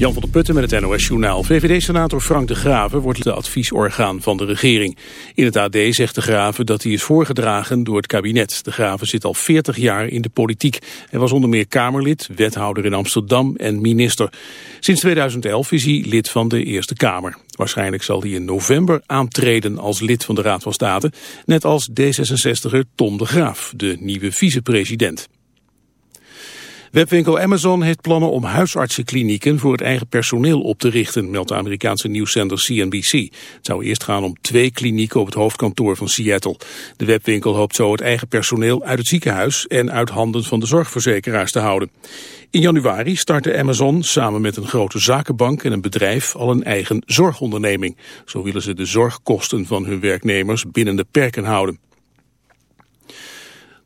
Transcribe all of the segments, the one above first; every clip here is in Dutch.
Jan van der Putten met het NOS-journaal. VVD-senator Frank de Graven wordt het adviesorgaan van de regering. In het AD zegt de Graven dat hij is voorgedragen door het kabinet. De Graven zit al 40 jaar in de politiek. Hij was onder meer Kamerlid, wethouder in Amsterdam en minister. Sinds 2011 is hij lid van de Eerste Kamer. Waarschijnlijk zal hij in november aantreden als lid van de Raad van State. Net als D66er Tom de Graaf, de nieuwe vicepresident. Webwinkel Amazon heeft plannen om huisartsenklinieken voor het eigen personeel op te richten, meldt de Amerikaanse nieuwszender CNBC. Het zou eerst gaan om twee klinieken op het hoofdkantoor van Seattle. De webwinkel hoopt zo het eigen personeel uit het ziekenhuis en uit handen van de zorgverzekeraars te houden. In januari startte Amazon samen met een grote zakenbank en een bedrijf al een eigen zorgonderneming. Zo willen ze de zorgkosten van hun werknemers binnen de perken houden.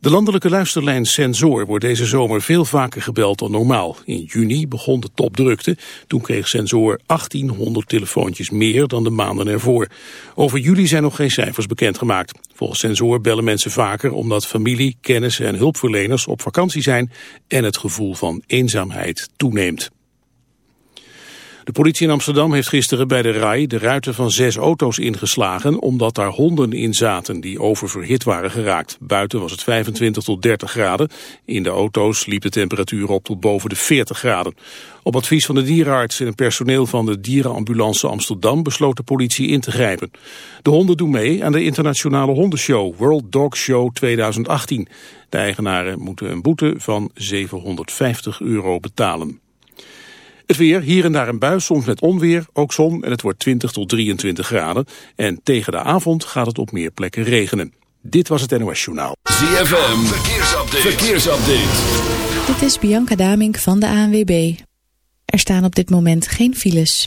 De landelijke luisterlijn Sensor wordt deze zomer veel vaker gebeld dan normaal. In juni begon de topdrukte. Toen kreeg Sensor 1800 telefoontjes meer dan de maanden ervoor. Over juli zijn nog geen cijfers bekendgemaakt. Volgens Sensor bellen mensen vaker omdat familie, kennissen en hulpverleners op vakantie zijn en het gevoel van eenzaamheid toeneemt. De politie in Amsterdam heeft gisteren bij de RAI de ruiten van zes auto's ingeslagen omdat daar honden in zaten die oververhit waren geraakt. Buiten was het 25 tot 30 graden. In de auto's liep de temperatuur op tot boven de 40 graden. Op advies van de dierenarts en het personeel van de dierenambulance Amsterdam besloot de politie in te grijpen. De honden doen mee aan de internationale hondenshow World Dog Show 2018. De eigenaren moeten een boete van 750 euro betalen. Het weer, hier en daar een bui, soms met onweer, ook zon en het wordt 20 tot 23 graden. En tegen de avond gaat het op meer plekken regenen. Dit was het NOS Journaal. ZFM, verkeersupdate. verkeersupdate. Dit is Bianca Damink van de ANWB. Er staan op dit moment geen files.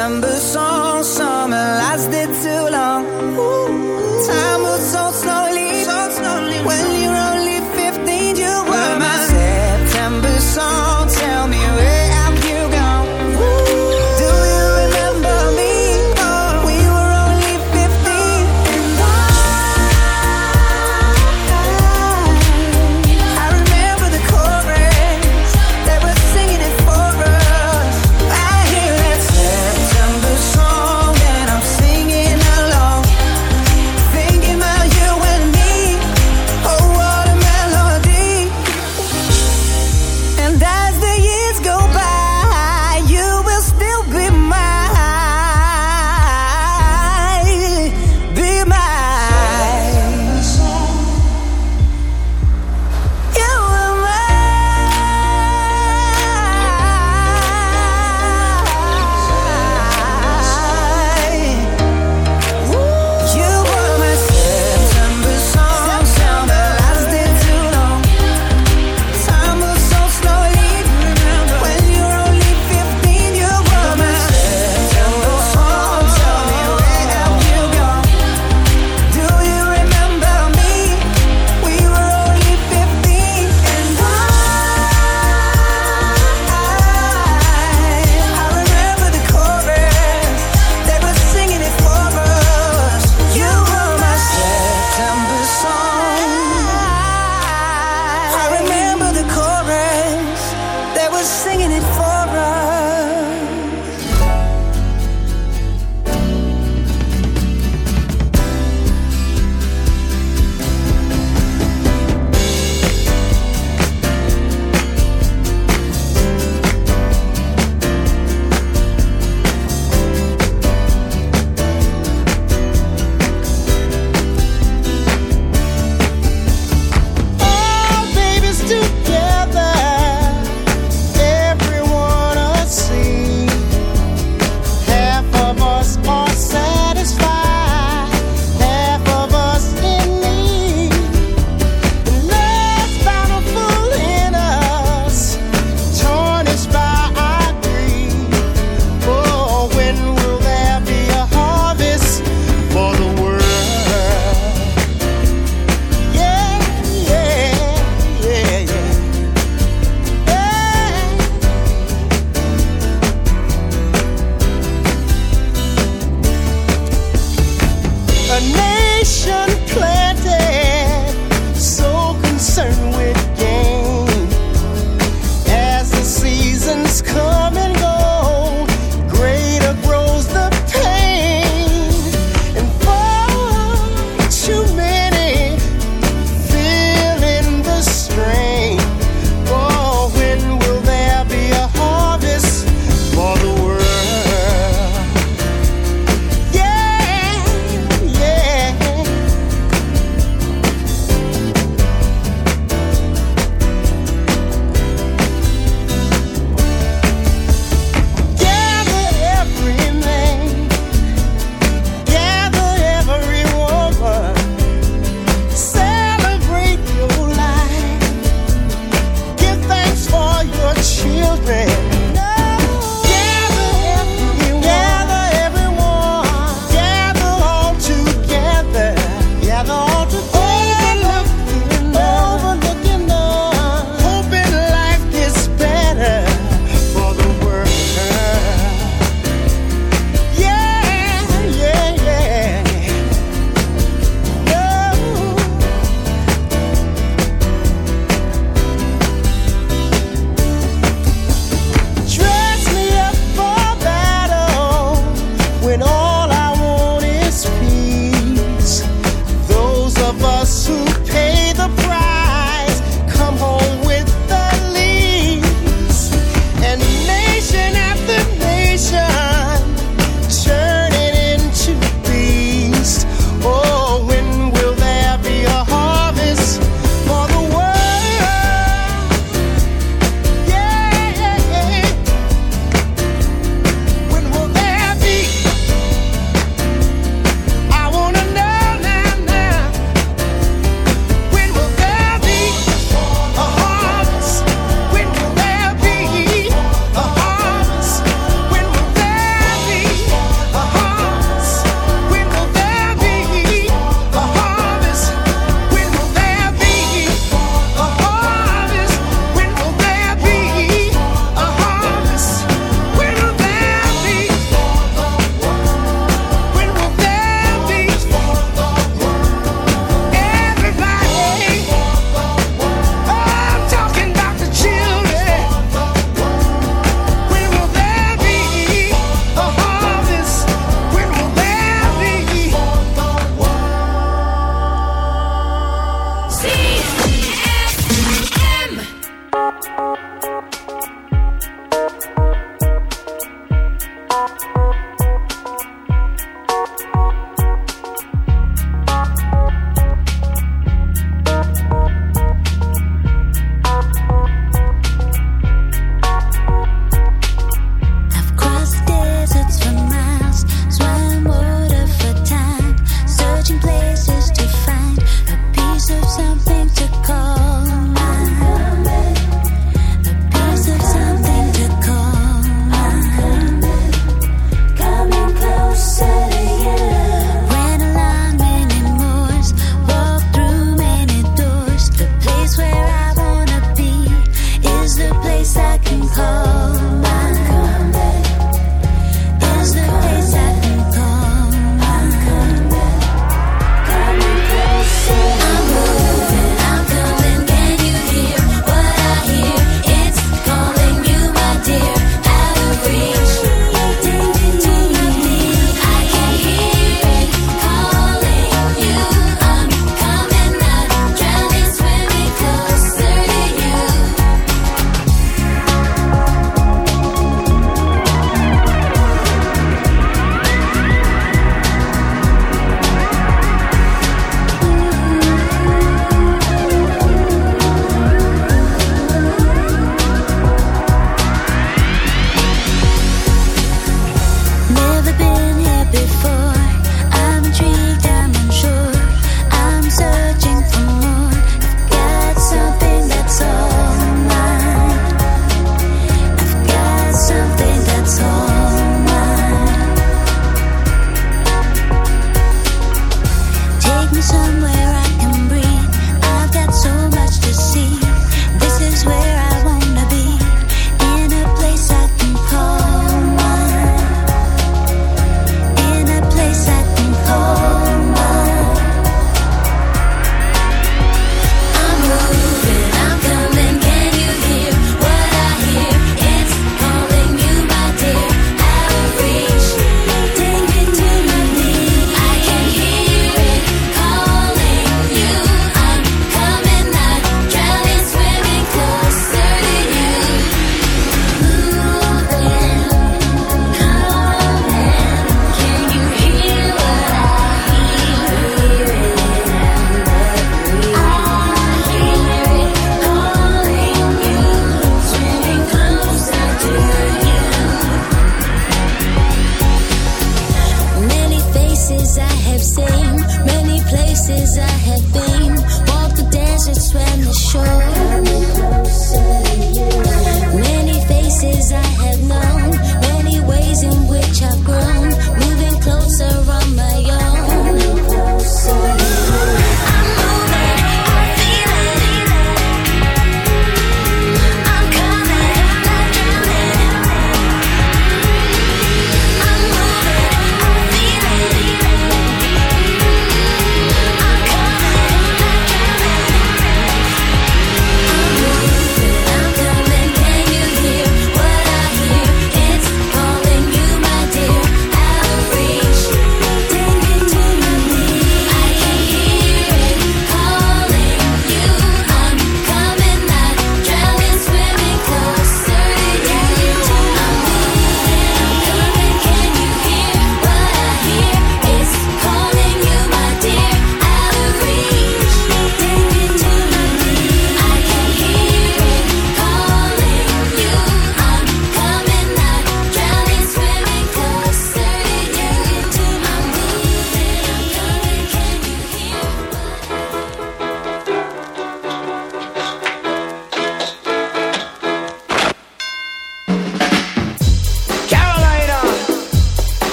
September.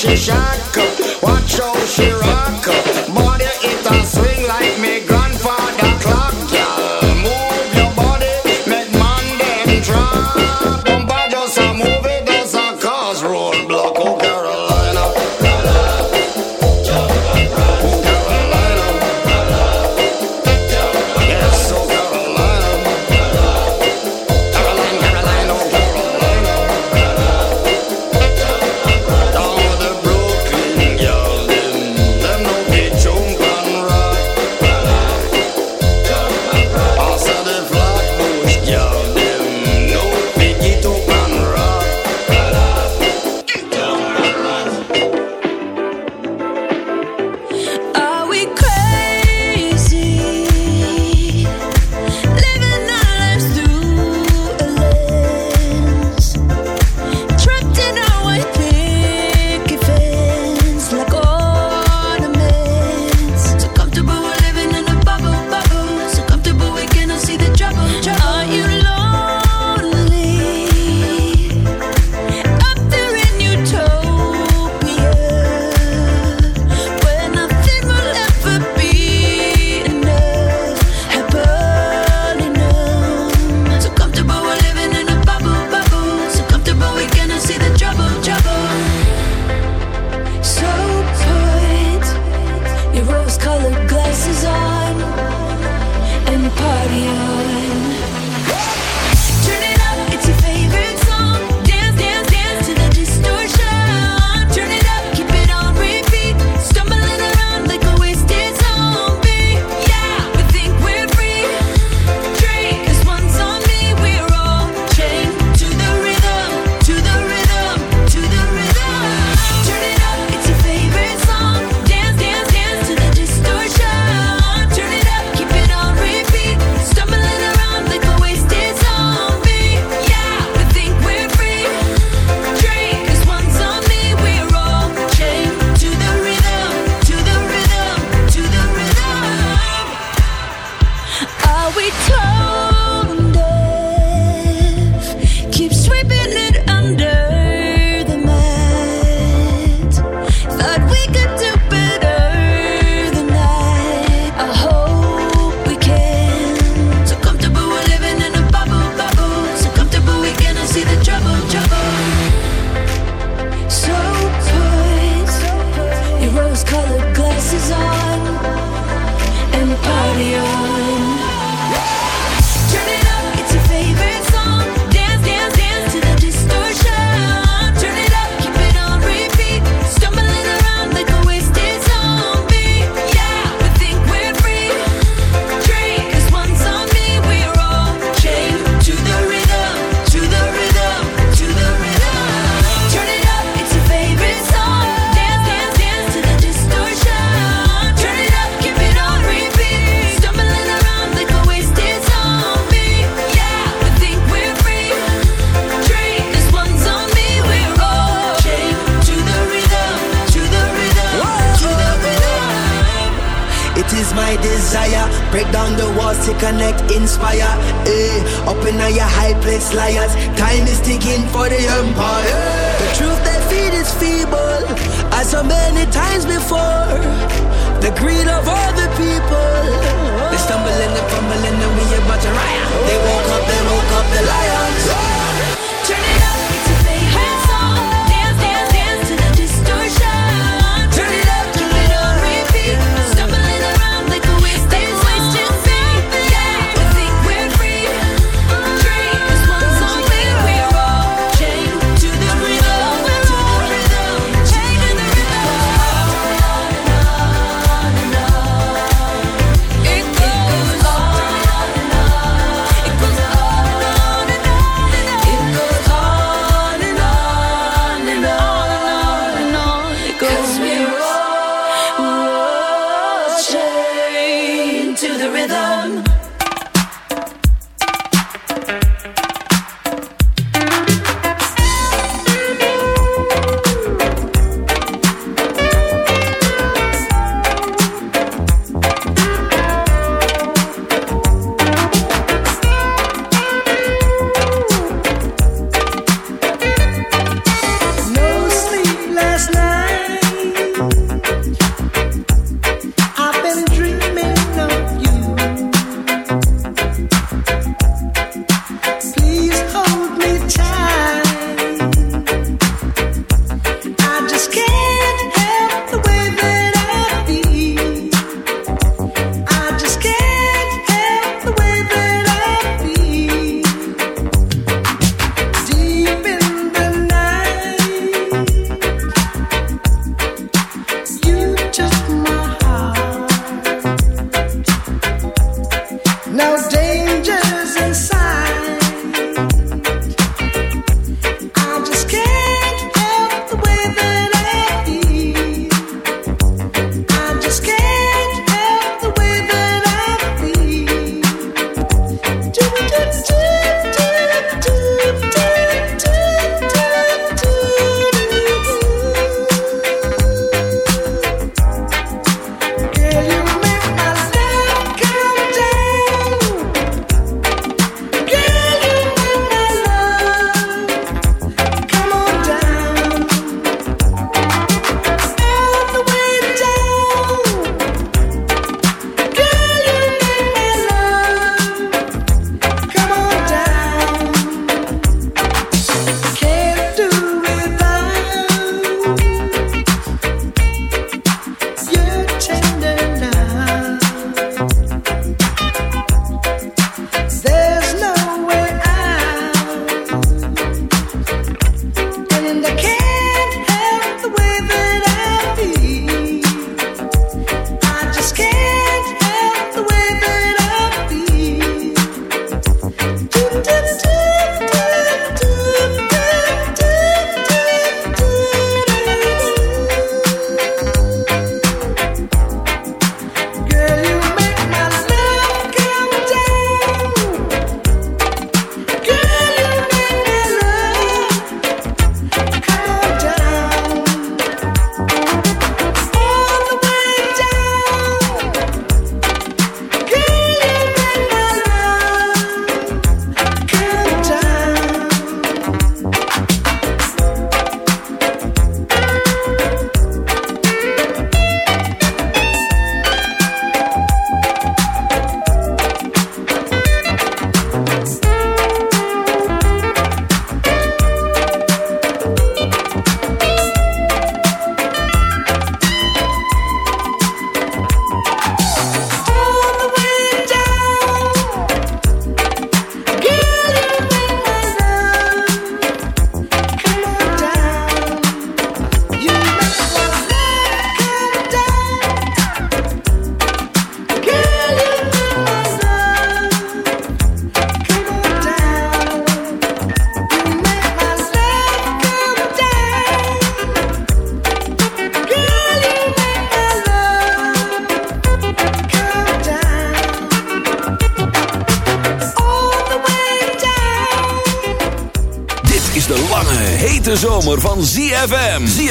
she shock. up. Watch how she rock up. As so many times before. The greed of all the people. They stumbling and fumbling and we about to riot. They woke up, they woke up, they lied. now.